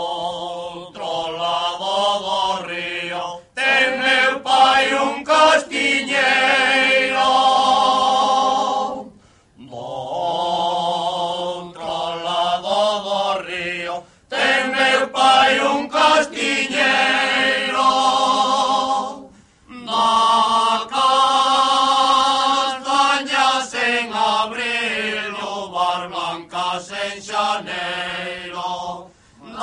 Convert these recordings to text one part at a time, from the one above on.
Outro lado do río Ten meu pai un costiñeiro Outro lado do río Ten meu pai un castiñeiro Na castaña sen abril No bar blanca sen xanel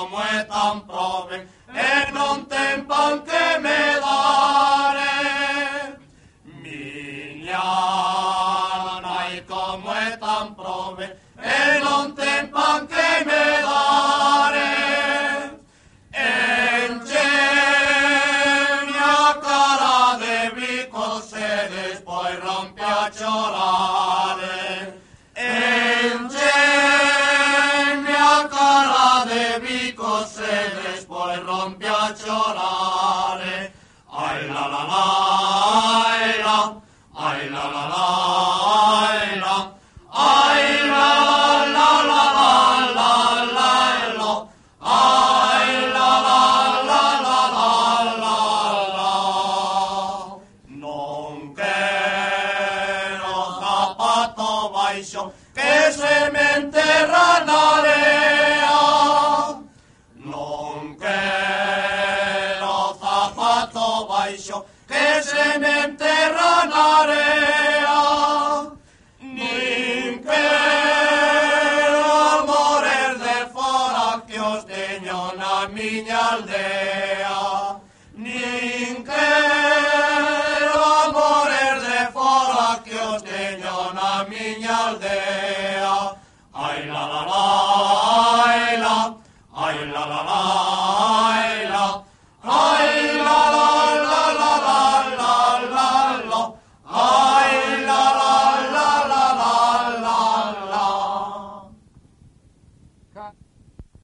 como é tan pobre e non ten pan que me dare miña nai como é tan pobre e rompia a llorare. La la la, ai la, ay la la la, ay la, ay la la la la la la la, ay zapato baixo que se me baixo que se me enterra na area nin quero morer de fora que os teño na miña aldea nin quero morer de fora que os teño na miña aldea